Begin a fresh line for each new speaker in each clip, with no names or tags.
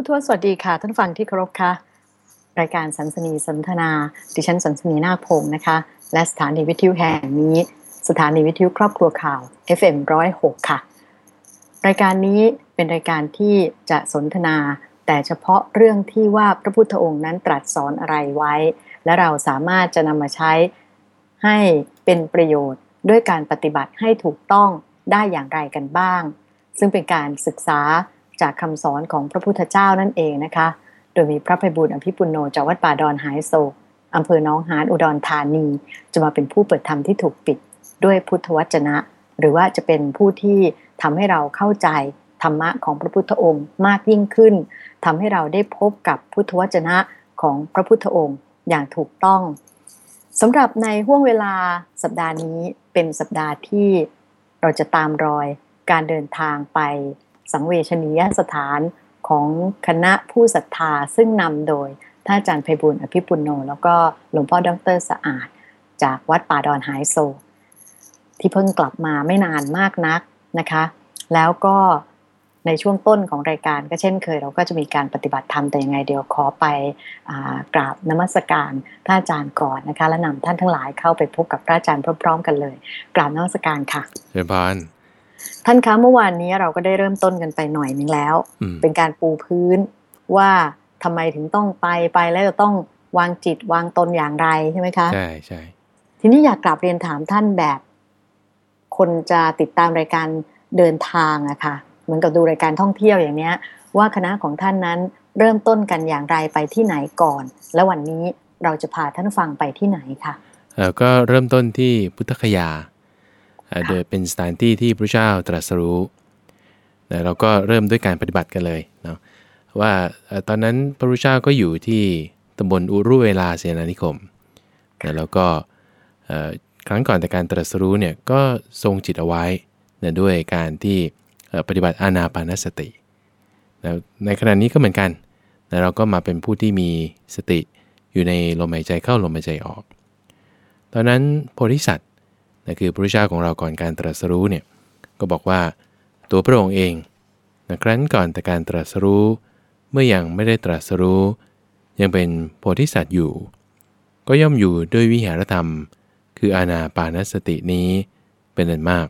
ผู้ทวสวัสดีค่ะ ท่านฟังที่เคารพค่ะ รายการสันสนีสนทนา ดิฉันสันสนีนาคพงศ์นะคะ และสถานีวิทยุแห่งนี้ สถานีวิทยุครอบครัวข่าว FM106 ค่ะ รายการนี้เป็นรายการที่จะสนทนา แต่เฉพาะเรื่องที่ว่าพระพุทธองค์นั้นตรัสสอนอะไรไว้ และเราสามารถจะนำมาใช้ให้เป็นประโยชน์ด้วยการปฏิบัติให้ถูกต้องได้อย่างไรกันบ้าง ซึ่งเป็นการศึกษา จากคำสอนของพระพุทธเจ้านั่นเองนะคะ โดยมีพระภัยบุญอภิปุโนจากวัดป่าดอนหายโศกอำเภอน้องหานอุดรธานี จะมาเป็นผู้เปิดธรรมที่ถูกปิดด้วยพุทธวจนะ หรือว่าจะเป็นผู้ที่ทำให้เราเข้าใจธรรมะของพระพุทธองค์มากยิ่งขึ้นทำให้เราได้พบกับพุทธวจนะของพระพุทธองค์อย่างถูกต้องสำหรับในห่วงเวลาสัปดาห์นี้เป็นสัปดาห์ที่เราจะตามรอยการเดินทางไป สังเวชนียสถานของคณะผู้ศรัทธาซึ่งนำโดยท่านอาจารย์ไพบุญอภิปุโน แล้วก็หลวงพ่อดรสะอาด จากวัดป่าดอนหายโซที่เพิ่งกลับมาไม่นานมากนักนะคะ แล้วก็ในช่วงต้นของรายการก็เช่นเคย เราก็จะมีการปฏิบัติธรรมแต่ยังไงเดี๋ยวขอไปกราบนมัสการท่านอาจารย์ก่อนนะคะ และนำท่านทั้งหลายเข้าไปพบกับพระอาจารย์พร้อมๆ กันเลย กราบนมัสการค่ะ
เชิญพาน
ท่านคะเมื่อวานนี้เราก็ได้เริ่มต้นกันไปหน่อยนึงแล้ว เป็นการปูพื้นว่าทำไมถึงต้องไปไปแล้วจะต้องวางจิตวางตนอย่างไรใช่ไหมคะ
ใช่ใช่
ทีนี้อยากกลับเรียนถามท่านแบบ คนจะติดตามรายการเดินทางอะคะ่ะ เหมือนกับดูรายการท่องเที่ยวอย่างเนี้ย ว่าคณะของท่านนั้นเริ่มต้นกันอย่างไรไปที่ไหนก่อน และวันนี้เราจะพาท่านฟังไปที่ไหนคะ่ะ
ก็เริ่มต้นที่พุทธคยา โดยเป็นสถานที่ที่พระเจ้าตรัสรู้เราก็เริ่มด้วยการปฏิบัติกันเลยเนาะว่าตอนนั้นพระพุทธเจ้าก็อยู่ที่ตำบลอุรุเวลาเสนานิคมแล้วก็ครั้งก่อนแต่การตรัสรู้เนี่ยก็ทรงจิตเอาไว้นะด้วยการที่ปฏิบัติอานาปานสติแล้วในขณะนี้ก็เหมือนกันนะเราก็มาเป็นผู้ที่มีสติอยู่ในลมหายใจเข้าลมหายใจออก ตอนนั้นโพธิสัตว์ นะคือพระพุทธเจ้าของเราก่อนการตรัสรู้เนี่ยก็บอกว่าตัวพระองค์เองนะครั้นก่อนแต่การตรัสรู้เมื่ออยังไม่ได้ตรัสรู้ ยังเป็นโพธิสัตว์อยู่ ก็ย่อมอยู่ด้วยวิหารธรรม คืออาณาปานสตินี้เป็นอันมาก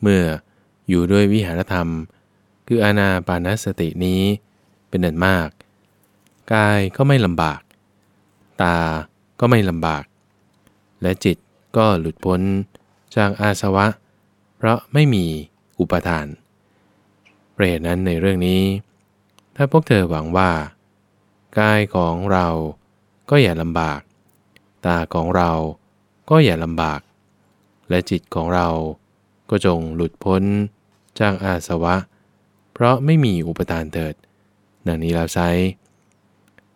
เมื่ออยู่ด้วยวิหารธรรม คืออาณาปานสตินี้เป็นอันมาก กายก็ไม่ลำบาก ตาก็ไม่ลำบาก และจิต ก็หลุดพ้นจากอาสวะ เพราะไม่มีอุปทานเปรตนั้นในเรื่องนี้ ถ้าพวกเธอหวังว่า กายของเราก็อย่าลำบาก ตาของเราก็อย่าลำบาก และจิตของเราก็จงหลุดพ้นจากอาสวะ เพราะไม่มีอุปทานเถิด ดังนี้แล้วไซ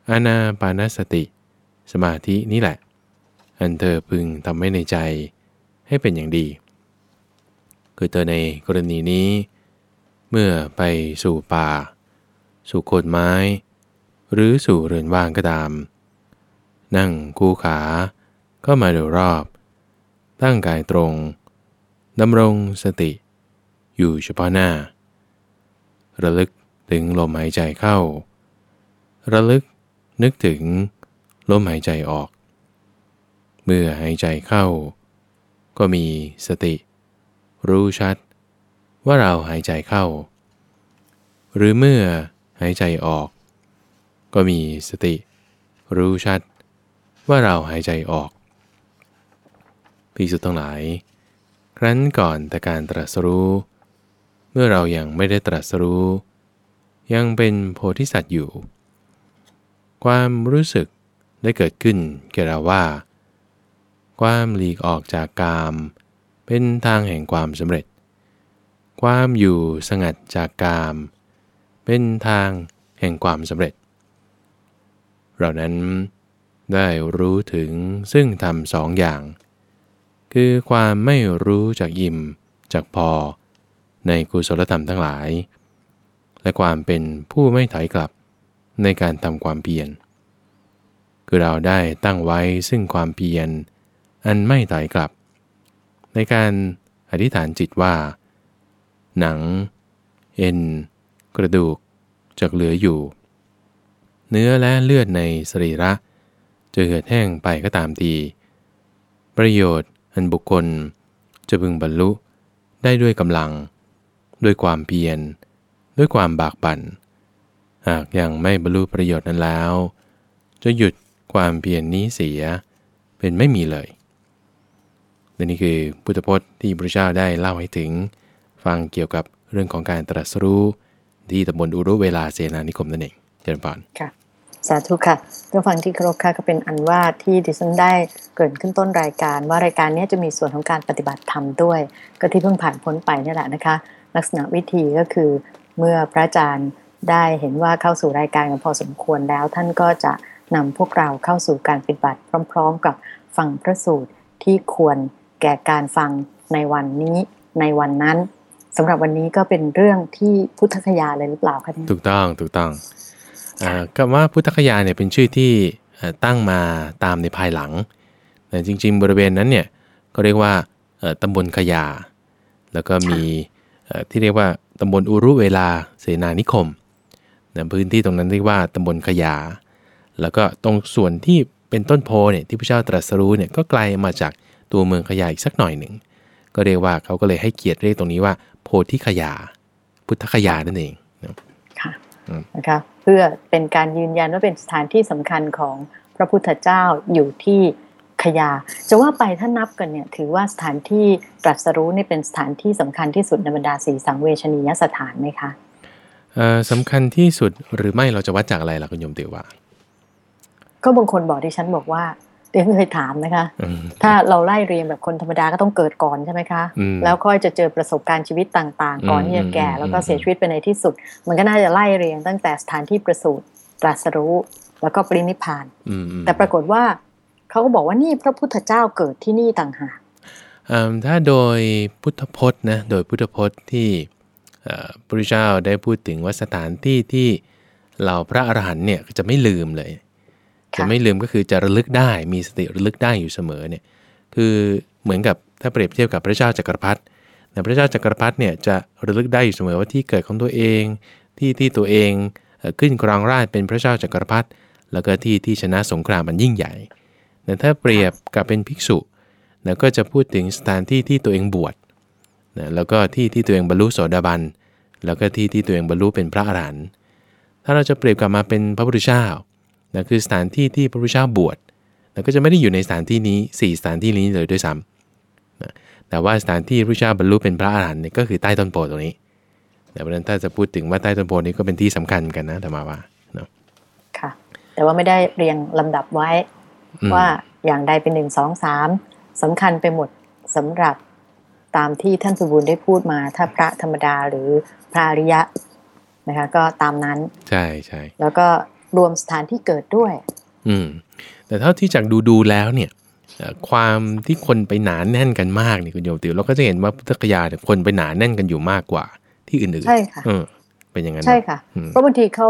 อานาปานสติ สมาธินี่แหละ อันเธอพึงทำให้ในใจให้เป็นอย่างดี คือเธอในกรณีนี้ เมื่อไปสู่ป่า สู่โคนไม้ หรือสู่เรือนว่างก็ตาม นั่งคู่ขาก็มาโดยรอบ ตั้งกายตรงดำรงสติ อยู่เฉพาะหน้า ระลึกถึงลมหายใจเข้า ระลึกนึกถึงลมหายใจออก เมื่อหายใจเข้า ก็มีสติ รู้ชัด ว่าเราหายใจเข้า หรือเมื่อหายใจออก ก็มีสติ รู้ชัด ว่าเราหายใจออกพิสุทธ์ทั้งหลาย ครั้นก่อนแต่การตรัสรู้ เมื่อเรายัางไม่ได้ตรัสรู้ ยังเป็นโพธิสัตว์อยู่ ความรู้สึกได้เกิดขึ้นแก่เราว่า ความหลีกออกจากกาม เป็นทางแห่งความสำเร็จ ความอยู่สงัดจากกาม เป็นทางแห่งความสำเร็จ เรานั้นได้รู้ถึงซึ่งทำสองอย่าง คือความไม่รู้จากยิมจากพอ ในกุศลธรรมทั้งหลาย และความเป็นผู้ไม่ถอยกลับในการทำความเพียรคือเราได้ตั้งไว้ซึ่งความเพียร อันไม่ถอยกลับ ในการอธิษฐานจิตว่า หนัง เอ็น กระดูกจะเหลืออยู่ เนื้อและเลือดในสรีระ จะเหือดแห้งไปก็ตามทีประโยชน์อันบุคคลจะพึงบรรลุได้ด้วยกำลัง ด้วยความเพียร ด้วยความบากบัน่น หากยังไม่บรรลุประโยชน์นั้นแล้ว จะหยุดความเพียรนนี้เสียเป็นไม่มีเลย และนี่คือพุทธพจน์ที่พระเจ้าได้เล่าให้ถึง ฟังเกี่ยวกับเรื่องของการตรัสรู้ที่ตำบลอุรุเวลาเสนานิคมนั่นเองเจริญพร
ค่ะสาธุค่ะเพื่อฟังที่เคารพค่ะก็เป็นอันว่าที่ดิฉันได้เกิดขึ้นต้นรายการ ว่ารายการนี้จะมีส่วนของการปฏิบัติธรรมด้วย ก็ที่เพิ่งผ่านพ้นไปนี่แหละนะคะ ลักษณะวิธีก็คือเมื่อพระอาจารย์ได้เห็นว่าเข้าสู่รายการกันพอสมควรแล้ว ท่านก็จะนำพวกเราเข้าสู่การปฏิบัติพร้อม ๆ กับฟังพระสูตรที่ควร แก่การฟังในวันนี้ในวันนั้นสำหรับวันนี้ก็เป็นเรื่องที่พุทธคยาเลยหรือเปล่าคะเนี่ย
ถูกต้องถูกต้องอ่าคำว่าพุทธคยาเนี่ยเป็นชื่อที่เอ่อตั้งมาตามในภายหลังแต่จริง ๆ บริเวณนั้นเนี่ยก็เรียกว่าเอ่อตำบลขยา แล้วก็มีเอ่อที่เรียกว่าตำบลอุรุเวลาเสนานิคมนะพื้นที่ตรงนั้นเรียกว่าตำบลขยา แล้วก็ตรงส่วนที่เป็นต้นโพเนี่ยที่พระเจ้าตรัสรู้เนี่ยก็ไกลมาจาก ตัวเมืองขยาอีกสักหน่อยหนึ่ง ก็เรียกว่าเขาก็เลยให้เกียรติเรียกตรงนี้ว่า โพธิขยา พุทธคยานั่นเองนะ
ค่ะ
อืม
นะคะเพื่อเป็นการยืนยันว่าเป็นสถานที่สำคัญของพระพุทธเจ้าอยู่ที่ขยา จะว่าไปถ้านับกันเนี่ยถือว่าสถานที่ตรัสรู้นี่เป็นสถานที่สำคัญที่สุดในบรรดาสีสังเวชนียสถานไหมคะ
เอ่อสำคัญที่สุดหรือไม่เราจะวัดจากอะไรล่ะคุณโยมติวว่า
ก็บางคนบอกดิฉันบอกว่าเดี๋ ยวเคยถามนะคะ
อืม
ถ้าเราไล่เรียงแบบคนธรรมดาก็ต้องเกิดก่อนใช่ไหมคะ
อืม
แล้วค่อยจะเจอประสบการณ์ชีวิตต่างๆ ก่อน
อืม
ที่จะแก่
อืม
แล้วก็
อืม
เสียชีวิตไปในที่สุด มันก็น่าจะไล่เรียงตั้งแต่สถานที่ประสูติตรัสรู้แล้วก็ปรินิพพาน
อืมอืม
แต่ปรากฏว่าเขาก็บอกว่านี่พระพุทธเจ้าเกิดที่นี่ต่างหาก
เอิ่มถ้าโดยพุทธพจน์นะโดยพุทธพจน์ที่เอ่อพระพุทธเจ้าได้พูดถึงว่าสถานที่ที่เหล่าพระอรหันต์เนี่ยจะไม่ลืมเลย จะไม่ลืมก็คือจะระลึกได้มีสติระลึกได้อยู่เสมอเนี่ยคือเหมือนกับถ้าเปรียบเทียบกับพระเจ้าจักรพรรดิแต่พระเจ้าจักรพรรดิเนี่ยจะระลึกได้อยู่เสมอว่าที่เกิดของตัวเอง ที่ที่ตัวเองขึ้นครองราชเป็นพระเจ้าจักรพรรดิแล้วก็ที่ที่ชนะสงครามมันยิ่งใหญ่แต่ถ้าเปรียบกับเป็นภิกษุนะก็จะพูดถึงสถานที่ที่ตัวเองบวชนะแล้วก็ที่ที่ตัวเองบรรลุโสดาบัน แล้วก็ที่ที่ตัวเองบรรลุเป็นพระอรหันต์ถ้าเราจะเปรียบกลับมาเป็นพระพุทธเจ้า นะคือสถานที่ที่พระพุทธเจ้าบวชนะก็จะไม่ได้อยู่ในสถานที่นี้ 4 สถานที่นี้เลยด้วยซ้ำนะแต่ว่าสถานที่พระพุทธเจ้าบรรลุเป็นพระอรหันต์เนี่ยก็คือใต้ต้นโพตรงนี้แต่เพราะฉะนั้นถ้าจะพูดถึงว่าใต้ต้นโพนี้ก็เป็นที่สำคัญกันนะแต่มาว่าเนาะ
ค่ะ แต่ว่าไม่ได้เรียงลำดับไว้
อืม
ว่าอย่างใดเป็นหนึ่งสองสามสำคัญไปหมดสำหรับตามที่ท่านสุบูลได้พูดมา ถ้าพระธรรมดาหรือพระอริยะนะคะก็ตามนั้น
ใช่ใช่
แล้วก็ รวมสถานที่เกิดด้วย
อืม แต่เท่าที่จากดูดูๆแล้วเนี่ยเอ่อความที่คนไปหนาแน่นกันมากนี่คุณโยมติวเราก็จะเห็นว่าพุทธคยาเนี่ยคนไปหนาแน่นกันอยู่มากกว่า ที่อื่นๆ
ใช่ค่ะ
เออเป็นอย่างนั้น
ใช่ค่ะ
อืม
เพราะบางทีเขา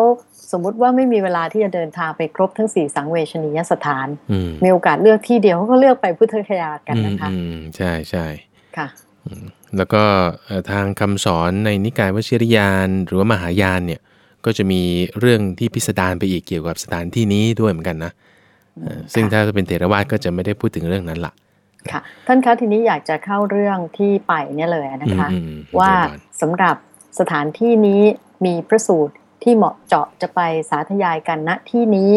สมมุติว่าไม่มีเวลาที่จะเดินทางไปครบทั้งสี่สังเวชนียสถาน
อืม
มีโอกาสเลือกที่เดียวเขาก็เลือกไปพุทธคยากันนะคะ
อืมอืมใช่ใช่
ค่ะ
แล้วก็เอ่อทางคำสอนในนิกายวชิรยานหรือว่ามหายานเนี่ย ก็จะมีเรื่องที่พิสดารไปอีกเกี่ยวกับสถานที่นี้ด้วยเหมือนกันนะเอ่อซึ่งถ้าเป็นเถรวาทก็จะไม่ได้พูดถึงเรื่องนั้นละ
ค่ะ ท่านคะทีนี้อยากจะเข้าเรื่องที่ไปเนี่ยเลยนะคะ
อืมอืม
ว่า
เจริญพร
สำหรับสถานที่นี้มีพระสูตรที่เหมาะเจาะจะไปสาธยายกันณที่นี้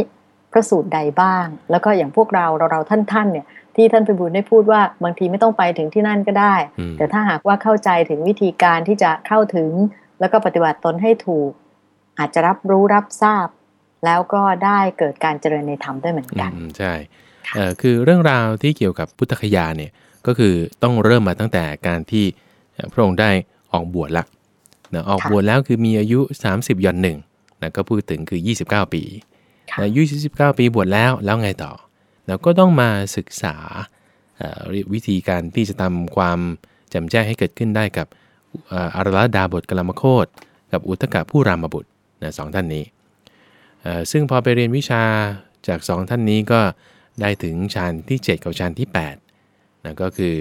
พระสูตรใดบ้าง แล้วก็อย่างพวกเราเราเราท่านท่านๆเนี่ยที่ท่านพิบูลได้พูดว่าบางทีไม่ต้องไปถึงที่นั่นก็ได้
อืม
แต่ถ้าหากว่าเข้าใจถึงวิธีการที่จะเข้าถึง แล้วก็ปฏิบัติตนให้ถูก อาจจะรับรู้รับทราบ แล้วก็ได้เกิดการเจริญในธรรมด้วยเหมือนกัน
อืมใช่เอ่อคือเรื่องราวที่เกี่ยวกับพุทธคยาเนี่ยก็คือต้องเริ่มมาตั้งแต่การที่เอ่อพระองค์ได้ออกบวชละนะออก
ค่ะ
บวชแล้วคือมีอายุ 30หย่อนหนึ่งนะก็พูดถึงคือ 29 ปี
ค่ะ
อายุ29 ปีบวชแล้วแล้วไงต่อเราก็ต้องมาศึกษาเอ่อวิธีการที่จะทำความแจ่มแจ้งให้เกิดขึ้นได้กับเอ่ออารลดาบทกลามโคตกับอุทกะผู้รามบุตร นะสองท่านนี้ ซึ่งพอไปเรียนวิชาจากสองท่านนี้ก็ได้ถึงฌานที่ 7 กับฌานที่8นะก็คือ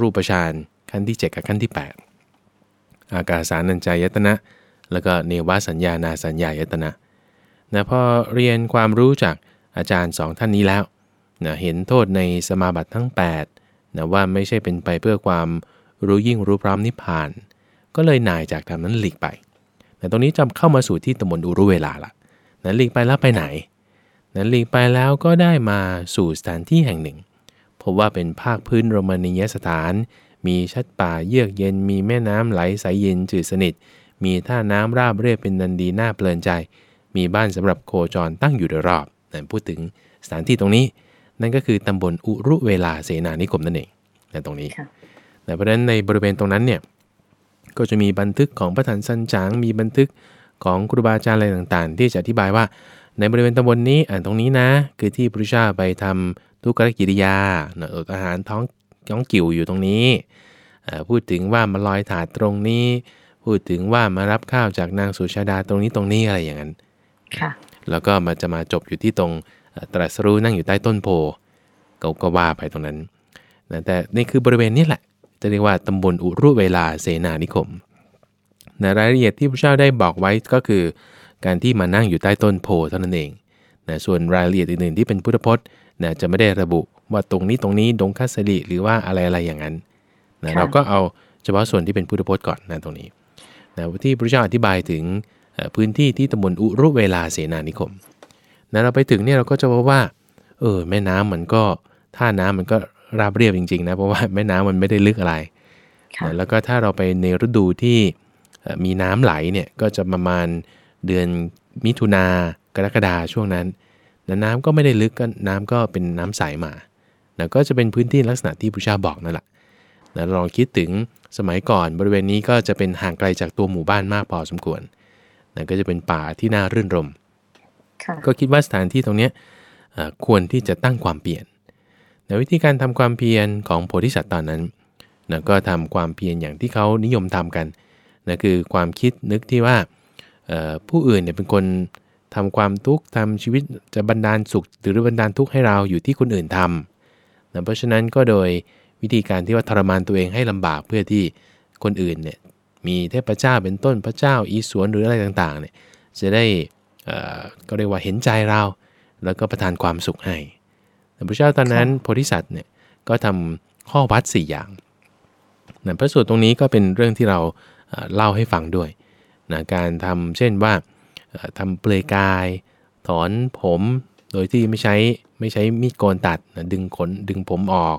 รูปฌานขั้นที่ 7 กับขั้นที่ 8 อากาสานัญจายตนะ แล้วก็เนวสัญญานาสัญญายตนะนะพอเรียนความรู้จากอาจารย์สองท่านนี้แล้วนะเห็นโทษในสมาบัติทั้ง8นะว่าไม่ใช่เป็นไปเพื่อความรู้ยิ่งรู้พร้อมนิพพาน ก็เลยนายจากธรรมนั้นหลีกไป นะตรงนี้จำเข้ามาสู่ที่ตมนอุรุเวลาละนะหลีกไปแล้วไปไหนนะหลีกไปแล้วก็ได้มาสู่สถานที่แห่งหนึ่ง พบว่าเป็นภาคพื้นโรมานียสถาน มีชัดป่าเยือกเย็น มีแม่น้ำไหลใสเย็นจืดสนิท มีท่าน้ำราบเรียบเป็นนันดีน่าเพลินใจ มีบ้านสำหรับโคจรตั้งอยู่โดยรอบนั่นพูดถึงสถานที่ตรงนี้ นั่นก็คือตำบลอุรุเวลาเสนานิคมนั่นเองในตรงนี้แต่เพราะฉะนั้นในบริเวณตรงนั้นเนี่ย ก็จะมีบันทึกของพระถันสันจางมีบันทึกของครูบาอาจารย์อะไรต่างๆ ที่จะอธิบายว่า ในบริเวณตำบลนนี้อ่านตรงนี้นะ คือที่พระเจ้าไปทำทุกขกิริยาอดอาหารท้องท้องกิ่วอยู่ตรงนี้ พูดถึงว่ามาลอยถาดตรงนี้ พูดถึงว่ามารับข้าวจากนางสุชาดาตรงนี้ตรงนี้อะไรอย่างนั้นแล้วก็มาจะมาจบอยู่ที่ตรงตรัสรู้นั่งอยู่ใต้ต้นโพก็ก็ว่าไปตรงนั้นนะแต่นี่คือบริเวณนี้แหละ จะเรียกว่าตำบลอุรุเวลาเสนานิคมนะรายละเอียดที่พระเจ้าได้บอกไว้ก็คือ การที่มานั่งอยู่ใต้ต้นโพเท่านั้นเองนะส่วนรายละเอียดอื่นๆที่เป็นพุทธพจน์นะจะไม่ได้ระบุว่าตรงนี้ตรงนี้ดงคัสริหรือว่าอะไรอะไรอย่างนั้นนะเราก็เอาเฉพาะส่วนที่เป็นพุทธพจน์ก่อนนะตรงนี้นะที่พระเจ้าอธิบายถึงพื้นที่ที่ตำบลอุรุเวลาเสนานิคมนะเราไปถึงเนี่ยเราก็จะพบว่าเออแม่น้ำมันก็ท่าน้ำมันก็ ราบเรียบจริงๆนะเพราะว่าแม่น้ำมันไม่ได้ลึกอะไรนะแล้วก็ถ้าเราไปในฤดูที่มีน้ำไหลเนี่ยก็จะประมาณเดือนมิถุนากรกฎาช่วงนั้นนะน้ำก็ไม่ได้ลึกก็น้ำก็เป็นน้ำใสมานะก็จะเป็นพื้นที่ลักษณะที่พุชาบอกนั่นแหละนะลองคิดถึงสมัยก่อนบริเวณนี้ก็จะเป็นห่างไกลจากตัวหมู่บ้านมากพอสมควรนะก็จะเป็นป่าที่น่ารื่นรม ก็คิดว่าสถานที่ตรงนี้ควรที่จะตั้งความเปลี่ยน ในวิธีการทำความเพียรของโพธิสัตว์ตอนนั้นนะก็ทำความเพียรอย่างที่เขานิยมทำกันนะคือความคิดนึกที่ว่าผู้อื่นเนี่ยเป็นคนทำความทุกข์ทำชีวิตจะบันดาลสุข หรือบันดาลทุกข์ให้เราอยู่ที่คนอื่นทำนะเพราะฉะนั้นก็โดยวิธีการที่ว่าทรมานตัวเองให้ลำบากเพื่อที่คนอื่นเนี่ยมีเทพเจ้าเป็นต้นพระเจ้าอีสวนหรืออะไรต่างๆเนี่ยจะได้ก็เรียกว่าเห็นใจเรา แล้วก็ประทานความสุขให้ แต่พระเจ้าตอนนั้นโพธิสัตว์เนี่ยก็ทำข้อวัด 4 อย่างนะพระสูตรตรงนี้ก็เป็นเรื่องที่เราเล่าให้ฟังด้วยนะการทำเช่นว่าทำเปลือยกาย ถอนผมโดยที่ไม่ใช้ไม่ใช้มีดโกนตัดนะดึงขนดึงผมออก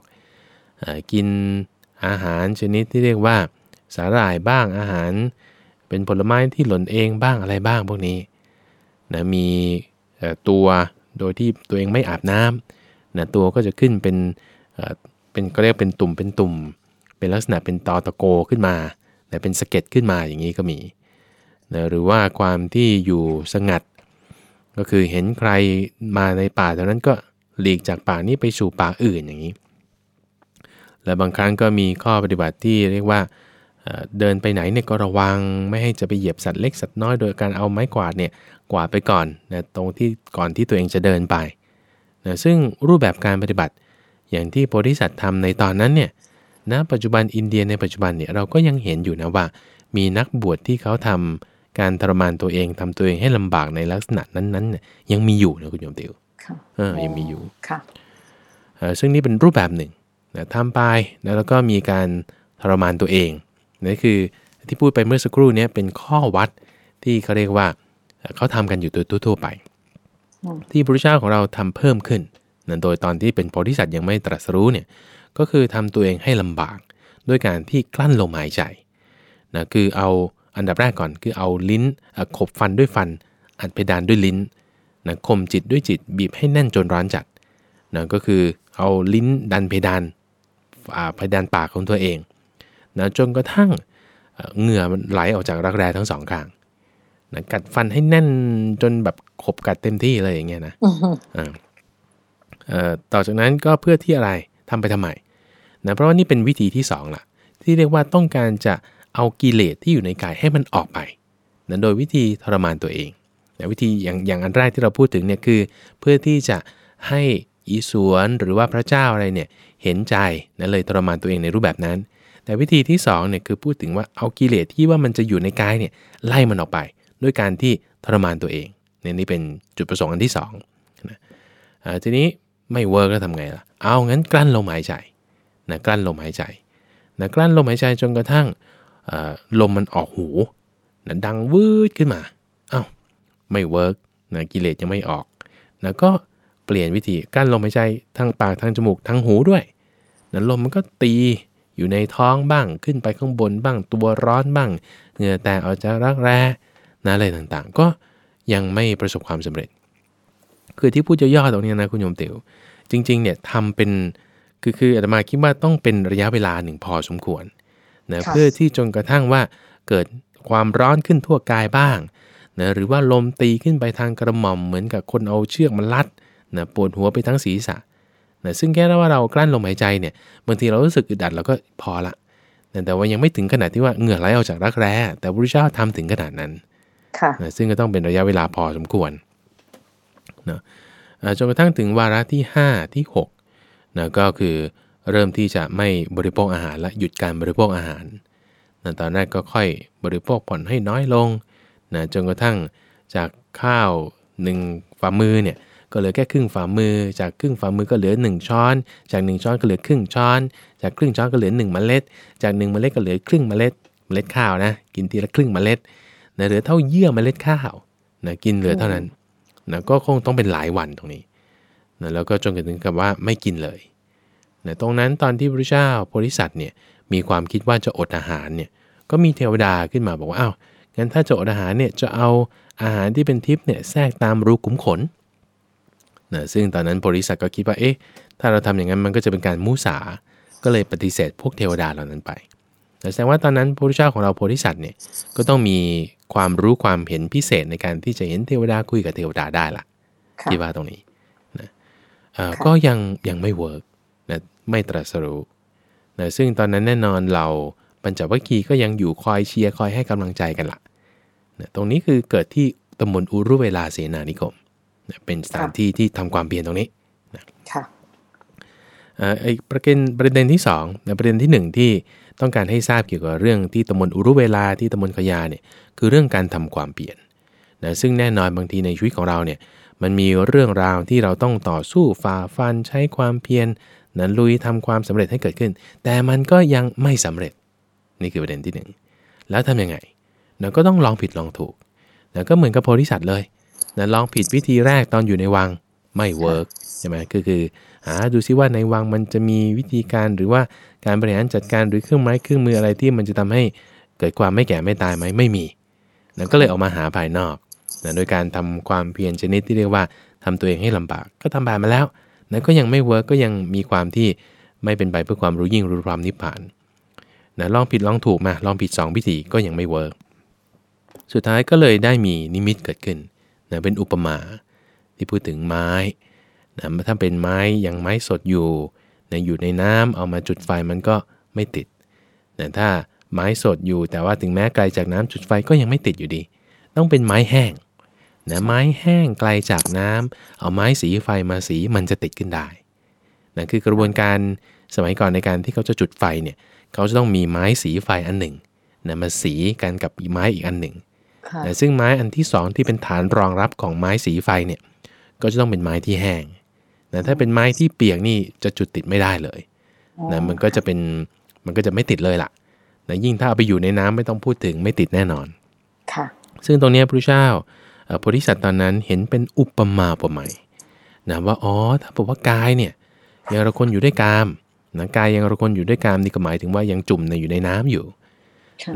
อกินอาหารชนิดที่เรียกว่า สาหร่ายบ้างอาหาร เป็นผลไม้ที่หล่นเองบ้างอะไรบ้างพวกนี้นะมีตัวโดยที่ตัวเองไม่อาบน้ำ นะตัวก็จะขึ้นเป็นเป็นก็เรียกเป็นตุ่มเป็นตุ่ม เป็นลักษณะเป็นตอตะโกขึ้นมานะเป็นสะเก็ดขึ้นมาอย่างนี้ก็มีนะหรือว่าความที่อยู่สงัด ก็คือเห็นใครมาในป่าตอนนั้นก็หลีกจากป่านี้ไปสู่ป่าอื่นอย่างนี้ และบางครั้งก็มีข้อปฏิบัติที่เรียกว่าเดินไปไหนเนี่ยก็ระวังไม่ให้จะไปเหยียบสัตว์เล็กสัตว์น้อยโดยการเอาไม้กวาดเนี่ยกวาดไปก่อนนะตรงที่ก่อนที่ตัวเองจะเดินไป นะซึ่งรูปแบบการปฏิบัติ อย่างที่โพธิสัตว์ทำในตอนนั้นเนี่ยณนะปัจจุบันอินเดียในปัจจุบันเนี่ยเราก็ยังเห็นอยู่นะว่า มีนักบวชที่เขาทำการทรมานตัวเองทำตัวเองให้ลำบากในลักษณะนั้นๆเนี่ยยังมีอยู่นะคุณโยมติวเออยังมีอยู่ค่ะซึ่งนี่เป็นรูปแบบหนึ่งนะทำไปนะแล้วก็มีการทรมานตัวเองนั่นคือที่พูดไปเมื่อสักครู่นี้เป็นข้อวัดที่เขาเรียกว่าเขาทำกันอยู่โดยทั่วไป ที่พระเจ้าของเราทำเพิ่มขึ้นนั่นโดยตอนที่เป็นโพธิสัตว์ยังไม่ตรัสรู้เนี่ยก็คือทำตัวเองให้ลำบากด้วยการที่กลั้นลมหายใจนะคือเอาอันดับแรกก่อนคือเอาลิ้นขบฟันด้วยฟัน อัดเพดานด้วยลิ้นนะข่มจิตด้วยจิตบีบให้แน่นจนร้อนจัดนะก็คือเอาลิ้นดันเพดานเพดานปากของตัวเองนะจนกระทั่งเหงื่อมันไหลออกจากรักแร้ทั้งสองข้าง นะกัดฟันให้แน่นจนแบบขบกัดเต็มที่เลยอย่างเงี้ยนะต่อจากนั้นก็เพื่อที่อะไรทำไปทำไมนะเพราะว่านี่เป็นวิธีที่2ล่ะ ที่เรียกว่าต้องการจะเอากิเลสที่อยู่ในกายให้มันออกไปนะโดยวิธีทรมานตัวเองนะวิธีอย่างอย่างอันแรกที่เราพูดถึงเนี่ยคือ เพื่อที่จะให้อีสวนหรือว่าพระเจ้าอะไรเนี่ยเห็นใจนะเลยทรมานตัวเองในรูปแบบนั้น แต่วิธีที่2เนี่ยคือพูดถึงว่าเอากิเลสที่ว่ามันจะอยู่ในกายเนี่ยไล่มันออกไป ด้วยการที่ทรมานตัวเองเนี่ยนี่เป็นจุดประสงค์อันที่2นะทีนี้ไม่ work แล้วทำไงล่ะ เอางั้นกลั้นลมหายใจนะกลั้นลมหายใจนะกลั้นลมหายใจจนกระทั่งลมมันออกหูนะดังวืดขึ้นมา อ้าวไม่ work นะกิเลสยังไม่ออกนะก็เปลี่ยนวิธีกั้นลมหายใจทางปากทางจมูกทางหูด้วยนะลมมันก็ตีอยู่ในท้องบ้างขึ้นไปข้างบนบ้างตัวร้อนบ้าง เหงื่อแตกออกจากรักแร้ นะอะไรต่างๆ ก็ยังไม่ประสบความสำเร็จ คือที่พูดย่อๆตรงนี้นะคุณโยมเต๋วจริงๆเนี่ยทำเป็นคือคืออาตมาคิดว่าต้องเป็นระยะเวลาหนึ่งพอสมควรนะเพื่อที่จนกระทั่งว่าเกิดความร้อนขึ้นทั่วกายบ้างนะหรือว่าลมตีขึ้นไปทางกระหม่อมเหมือนกับคนเอาเชือกมาลัดนะปวดหัวไปทั้งศีรษะนะซึ่งแค่ว่าเรากลั้นลมหายใจเนี่ยบางทีเรารู้สึกอึดอัดเราก็พอละนะแต่ว่ายังไม่ถึงขนาดที่ว่าเหงื่อไหลออกจากรักแร้แต่พระพุทธเจ้าทำถึงขนาดนั้นนะ ซึ่งก็ต้องเป็นระยะเวลาพอสมควรนะจนกระทั่งถึงวาระที่ 5 ที่6นะก็คือเริ่มที่จะไม่บริโภคอาหารและหยุดการบริโภคอาหารนะตอนแรกก็ค่อยบริโภคผ่อนให้น้อยลงนะจนกระทั่งจากข้าวหนึ่งฝ่ามือเนี่ยก็เหลือแค่ครึ่งฝ่ามือ จากครึ่งฝ่ามือก็เหลือ 1 ช้อน จาก 1 ช้อนก็เหลือครึ่งช้อน จากครึ่งช้อนก็เหลือ1เมล็ด จาก1เมล็ดก็เหลือครึ่งเมล็ด เมล็ดข้าวนะ กินทีละครึ่งเมล็ด นะเหลือเท่าเยื่อเมล็ดข้าวนะกินเหลือเท่านั้นนะก็คงต้องเป็นหลายวันตรงนี้นะแล้วก็จนถึงกับว่าไม่กินเลยนะตรงนั้นตอนที่พระเจ้าโพธิสัตว์เนี่ยมีความคิดว่าจะอดอาหารเนี่ยก็มีเทวดาขึ้นมาบอกว่าอ้าวงั้นถ้าจะอดอาหารเนี่ยจะเอาอาหารที่เป็นทิพย์เนี่ยแทรกตามรูขุมขนนะซึ่งตอนนั้นโพธิสัตว์ก็คิดว่าเอ๊ะถ้าเราทำอย่างนั้นมันก็จะเป็นการมุสา ก็เลยปฏิเสธพวกเทวดาเหล่านั้นไป แต่แสดงว่าตอนนั้นพระพุทธเจ้าของเราโพธิสัตว์เนี่ยก็ต้องมีความรู้ความเห็นพิเศษในการที่จะเห็นเทวดาคุยกับเทวดาได้ละที่ว่าตรงนี้นะก็ยังยังไม่ work นะไม่ตรัสรู้นะซึ่งตอนนั้นแน่นอนเหล่าปัญจวัคคีย์ก็ยังอยู่คอยเชียร์คอยให้กำลังใจกันละนะตรงนี้คือเกิดที่ตำบลอุรุเวลาเสนานิคมนะเป็นสถานที่ที่ทำความเพียรตรงนี้นะค่ะไอ้ประเด็นประเด็นที่2นะประเด็นที่ 1 ที่ ต้องการให้ทราบเกี่ยวกับเรื่องที่ตำบลอุรุเวลาที่ตำบลคยาเนี่ยคือเรื่องการทำความเปลี่ยนนะซึ่งแน่นอนบางทีในชีวิตของเราเนี่ยมันมีเรื่องราวที่เราต้องต่อสู้ฝ่าฟันใช้ความเพียรนั้นลุยทำความสำเร็จให้เกิดขึ้น แต่มันก็ยังไม่สำเร็จนี่คือประเด็นที่ 1 แล้วทำยังไงเราก็ต้องลองผิดลองถูกนะก็เหมือนกับโพธิสัตว์เลยนะลองผิดวิธีแรกตอนอยู่ในวังไม่ work ใช่ไหมก็คือหาดูซิว่าในวังมันจะมีวิธีการหรือว่า การบริหารจัดการหรือเครื่องไม้เครื่องมืออะไรที่มันจะทำให้เกิดความไม่แก่ไม่ตายไหมไม่มีนั่นก็เลยออกมาหาภายนอกนะโดยการทำความเพียรชนิดที่เรียกว่าทำตัวเองให้ลำบากก็ทำบานมาแล้วนะก็ยังไม่ work ก็ยังมีความที่ไม่เป็นไปเพื่อความรู้ยิ่งรู้ความนิพพานนะลองผิดลองถูกมาลองผิด2วิธีก็ยังไม่ work สุดท้ายก็เลยได้มีนิมิตเกิดขึ้นนะเป็นอุปมาที่พูดถึงไม้นะถ้าเป็นไม้ยังไม้สดอยู่ นะอยู่ในน้ำเอามาจุดไฟมันก็ไม่ติดนะถ้าไม้สดอยู่แต่ว่าถึงแม้ไกลจากน้ำจุดไฟก็ยังไม่ติดอยู่ดี ต้องเป็นไม้แห้งนะไม้แห้งไกลจากน้ำเอาไม้สีไฟมาสีมันจะติดขึ้นได้นะคือกระบวนการสมัยก่อนในการที่เขาจะจุดไฟเนี่ยเขาจะต้องมีไม้สีไฟอันหนึ่งนะมาสีกันกับไม้อีกอันหนึ่งนะซึ่งไม้อันที่ 2 ที่เป็นฐานรองรับของไม้สีไฟเนี่ยก็จะต้องเป็นไม้ที่แห้ง นะถ้าเป็นไม้ที่เปียกนี่จะจุดติดไม่ได้เลยนะมันก็จะเป็นมันก็จะไม่ติดเลยล่ะนะยิ่งถ้าเอาไปอยู่ในน้ำไม่ต้องพูดถึงไม่ติดแน่นอนค่ะซึ่งตรงนี้พระเจ้าโพธิสัตว์ตอนนั้นเห็นเป็นอุปมาอุปไมยนะว่าอ๋อถ้าบอกว่ากายเนี่ยยังเราคนอยู่ด้วยกามนะกายยังเราคนอยู่ด้วยกามนี่ก็หมายถึงว่ายังจุ่มในอยู่ในน้ำอยู่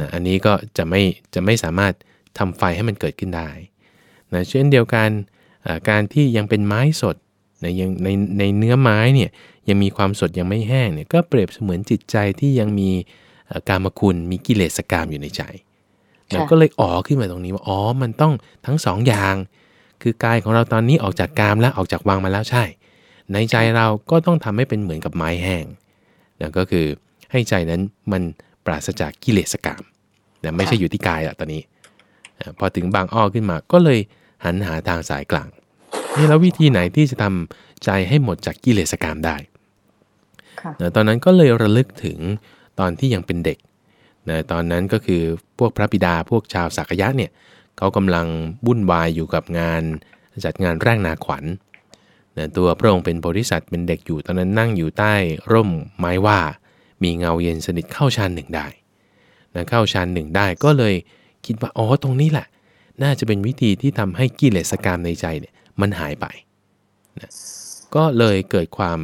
นะอันนี้ก็จะไม่จะไม่สามารถทำไฟให้มันเกิดขึ้นได้นะเช่นเดียวกันการที่ยังเป็นไม้สด ในยังในในเนื้อไม้เนี่ยยังมีความสดยังไม่แห้งเนี่ยก็เปรียบเสมือนจิตใจที่ยังมีกามคุณมีกิเลสกามอยู่ในใจแล้วก็เลยอ๋อขึ้นมาตรงนี้ว่าอ๋อมันต้องทั้งสองอย่าง คือกายของเราตอนนี้ออกจากกามแล้วออกจากวังมาแล้วใช่ ในใจเราก็ต้องทำให้เป็นเหมือนกับไม้แห้งนั่นก็คือให้ใจนั้นมันปราศจากกิเลสกามแต่ไม่ใช่อยู่ที่กายอะตอนนี้ พอถึงบางอ้อขึ้นมาก็เลยหันหาทางสายกลาง นี่แล้ววิธีไหนที่จะทำใจให้หมดจากกิเลสกรรมได้ตอนนั้นก็เลยระลึกถึงตอนที่ยังเป็นเด็กนะตอนนั้นก็คือพวกพระบิดาพวกชาวสักยะเนี่ยเขากำลังบุ่นวายอยู่กับงานจัดงานแร่งนาขวัญนะตัวพระองค์เป็นโพธิสัตว์เป็นเด็กอยู่ตอนนั้นนั่งอยู่ใต้ร่มไม้ว่า มีเงาเย็นสนิทเข้าฌานหนึ่งได้นะเข้าฌานหนึ่งได้ก็เลยคิดว่าอ๋อตรงนี้แหละ น่าจะเป็นวิธีที่ทำให้กิเลสกรรมในใจเนี่ย มันหายไปนะก็เลยเกิดความ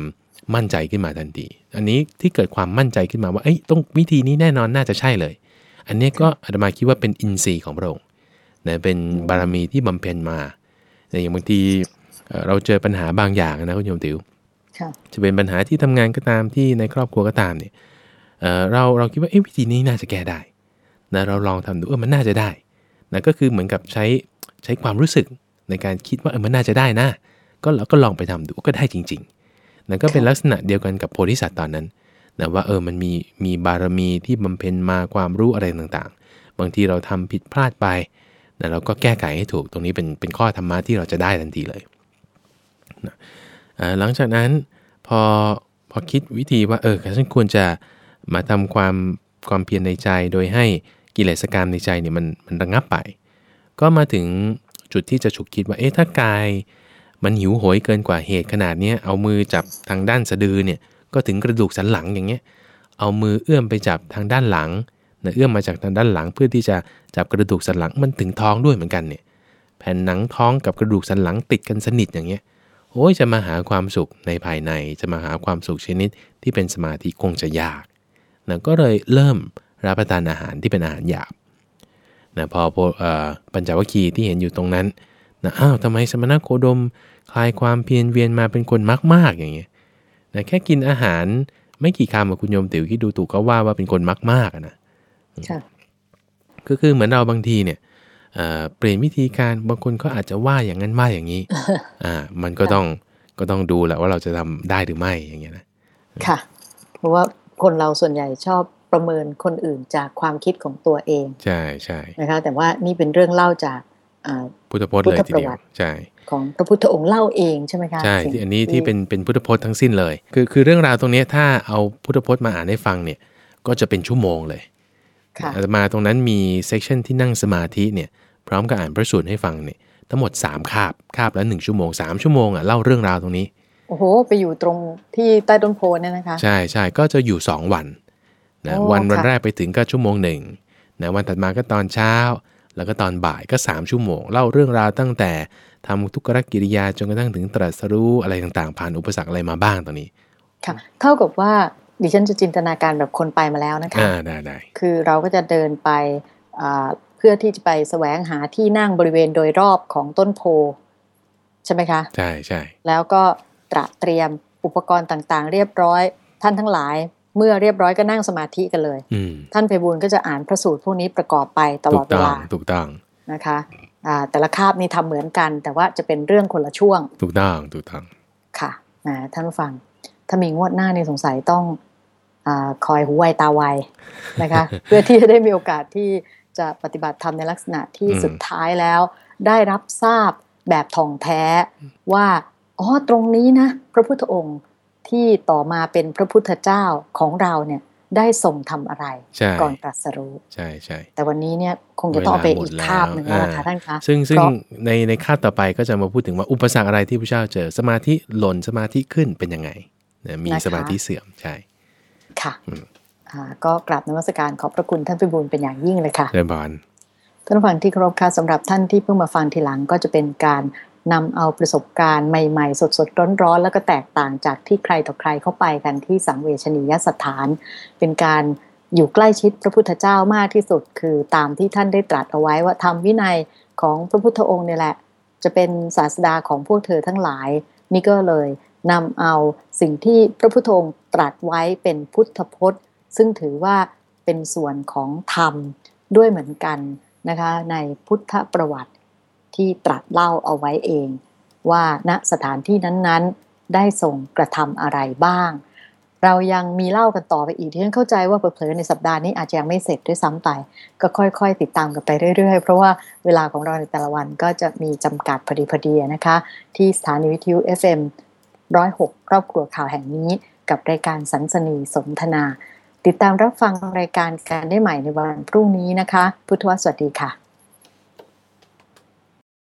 มั่นใจขึ้นมาทันที อันนี้ที่เกิดความมั่นใจขึ้นมาว่าเอ้ยต้องวิธีนี้แน่นอนน่าจะใช่เลย อันนี้ก็อาตมาคิดว่าเป็นอินทรีย์ของพระองค์นะเป็นบารมีที่บำเพ็ญมานะอย่างบางทีเราเจอปัญหาบางอย่างนะคุณโยมติวจะเป็นปัญหาที่ทำงานก็ตามที่ในครอบครัวก็ตามเนี่ยเเราเราคิดว่าเอ้วิธีนี้น่าจะแก้ได้นะเราลองทำดูเออมันน่าจะได้นะก็คือเหมือนกับใช้ใช้ความรู้สึก ในการคิดว่าเออมันน่าจะได้นะ ก็เราก็ลองไปทำดูก็ได้จริงๆนะก็เป็นลักษณะเดียวกันกับโพธิสัตว์ตอนนั้นนะว่าเออมันมีมีบารมีที่บำเพ็ญมาความรู้อะไรต่างๆ บางทีเราทำผิดพลาดไปนะเราก็แก้ไขให้ถูกตรงนี้เป็นเป็นข้อธรรมะที่เราจะได้ทันทีเลยนะหลังจากนั้นพอพอคิดวิธีว่าเออฉันควรจะมาทำความความเพียรในใจโดยให้กิเลสกรรมในใจเนี่ยมันมันระงับไป ก็มาถึง จุดที่จะฉุกคิดว่าเอ๊ะถ้ากายมันหิวโหยเกินกว่าเหตุขนาดนี้เอามือจับทางด้านสะดือเนี่ยก็ถึงกระดูกสันหลังอย่างเงี้ยเอามือเอื้อมไปจับทางด้านหลังนะเอื้อมมาจากทางด้านหลังเพื่อที่จะจับกระดูกสันหลังมันถึงท้องด้วยเหมือนกันเนี่ยแผ่นหนังท้องกับกระดูกสันหลังติดกันสนิทอย่างเงี้ยโอ้ยจะมาหาความสุขในภายในจะมาหาความสุขชนิดที่เป็นสมาธิคงจะยากนะก็เลยเริ่มรับประทานอาหารที่เป็นอาหารหยาบ นะพอปัญจวัคคีย์ที่เห็นอยู่ตรงนั้นนะอ้าวทำไมสมณโคดมคลายความเพียรเวียนมาเป็นคนมากๆอย่างเงี้ยนะแค่กินอาหารไม่กี่คำคุณโยมติ๋วที่ดูถูกก็ว่าว่าเป็นคนมากๆนะก็คือเหมือนเราบางทีเนี่ยเปลี่ยนวิธีการบางคนก็อาจจะว่าอย่างนั้นว่าอย่างนี้อ่ามันก็ต้องก็ต้องดูแหละว่าเราจะทำได้หรือไม่อย่างเงี้ยนะ
ค่ะ เพราะว่าคนเราส่วนใหญ่ชอบ ประเมินคนอื่นจากความคิดของตัวเอง
ใช่ใช่
นะคะแต่ว่านี่เป็นเรื่องเล่าจาก
พุทธพจน์เลยทีเดียวใช่
ของพระพุทธองค์เล่าเองใช่ไหมคะ
ใช่ที่อันนี้ที่เป็นเป็นพุทธพจน์ทั้งสิ้นเลย คือคือเรื่องราวตรงนี้ถ้าเอาพุทธพจน์มาอ่านให้ฟังเนี่ยก็จะเป็นชั่วโมงเลยอาตมาตรงนั้นมีเซสชันที่นั่งสมาธิเนี่ยพร้อมกับอ่านพระสูตรให้ฟังเนี่ยทั้งหมด 3 คาบคาบละหนึ่งชั่วโมง 3 ชั่วโมงอะเล่าเรื่องราวตรงนี้
โอ้โห ไปอยู่ตรงที่ใต้ต้นโพเนี่ยนะคะ
ใช่ใช่ก็จะอยู่ 2 วัน นะวันวันแรกไปถึงก็ชั่วโมงหนึ่งนะวันถัดมาก็ตอนเช้า แล้วก็ตอนบ่ายก็ 3 ชั่วโมง เล่าเรื่องราวตั้งแต่ทำทุกขกิริยาจนกระทั่งถึงตรัสรู้อะไรต่างๆ ผ่านอุปสรรคอะไรมาบ้างตอนนี้
ค่ะเท่ากับว่าดิฉันจะจินตนาการแบบคนไปมาแล้วนะคะ
อ่าได้ได้
คือเราก็จะเดินไปเพื่อที่จะไปแสวงหาที่นั่งบริเวณโดยรอบของต้นโพใช่ไหมคะ
ใช่ใช่
แล้วก็ตระเตรียมอุปกรณ์ต่างๆ เรียบร้อย ท่านทั้งหลาย เมื่อเรียบร้อยก็นั่งสมาธิกันเลยท่านเพบูลก็จะอ่านพระสูตรพวกนี้ประกอบไปตลอดเวลา
ถูกต้อง
นะคะแต่ละคาบนี้ทำเหมือนกัน แต่ว่าจะเป็นเรื่องคนละช่วง
ถูกต้องถูกต้อง
ค่ะท่านผู้ฟัง ถ้ามีงวดหน้านี่สงสัยต้องอคอยหูไวตาไวนะคะ เพื่อที่จะได้มีโอกาสที่จะปฏิบัติธรรมในลักษณะที่สุดท้ายแล้ว ได้รับทราบแบบท่องแท้ว่าอ๋อตรงนี้นะ พระพุทธองค์ ที่ต่อมาเป็นพระพุทธเจ้าของเราเนี่ยได้ทรงทำอะไร ก่อนตรัสรู้
ใช่ใช่
แต่วันนี้เนี่ยคงจะต้องไปอีกคาบหนึ่งแล้วนะคะท่านคะ
ซึ่งซึ่งในในคาบต่อไปก็จะมาพูดถึงว่าอุปสรรคอะไรที่พระเจ้าเจอสมาธิหล่นสมาธิขึ้นเป็นยังไงมีสมาธิเสื่อมใช่
ค่ะก็กราบนมัสการขอบพระคุณท่านพิบูลเป็นอย่างยิ่งเลยค่ะ
เรียนบาน
ท่านฟังที่เคารพค่ะสำหรับท่านที่เพิ่งมาฟังทีหลังก็จะเป็นการ นำเอาประสบการณ์ใหม่ๆ สดๆ ร้อนๆ แล้วก็แตกต่างจากที่ใครต่อใครเข้าไปกันที่สังเวชนียสถาน เป็นการอยู่ใกล้ชิดพระพุทธเจ้ามากที่สุด คือตามที่ท่านได้ตรัสเอาไว้ว่าทำวินัยของพระพุทธองค์เนี่ยแหละ จะเป็นศาสดาของพวกเธอทั้งหลาย นี่ก็เลยนำเอาสิ่งที่พระพุทธองค์ตรัสไว้เป็นพุทธพจน์ ซึ่งถือว่าเป็นส่วนของธรรมด้วยเหมือนกันนะคะในพุทธประวัติ ที่ตรัสเล่าเอาไว้เอง ว่าณสถานที่นั้นๆ ได้ส่งกระทำอะไรบ้าง เรายังมีเล่ากันต่อไปอีกที่ฉันเข้าใจว่าเผลอๆในสัปดาห์นี้อาจจะยังไม่เสร็จด้วยซ้ำไป ก็ค่อยๆ ติดตามกันไปเรื่อยๆ เพราะว่าเวลาของเราในแต่ละวันก็จะมีจำกัดพอดีพอดีนะคะ ที่สถานีวิทยุ FM 106 ครอบครัวข่าวแห่งนี้ กับรายการสันสนีสนทนา ติดตามรับฟังรายการการได้ใหม่ในวันพรุ่งนี้นะคะ พุทธวสวัสดีค่ะ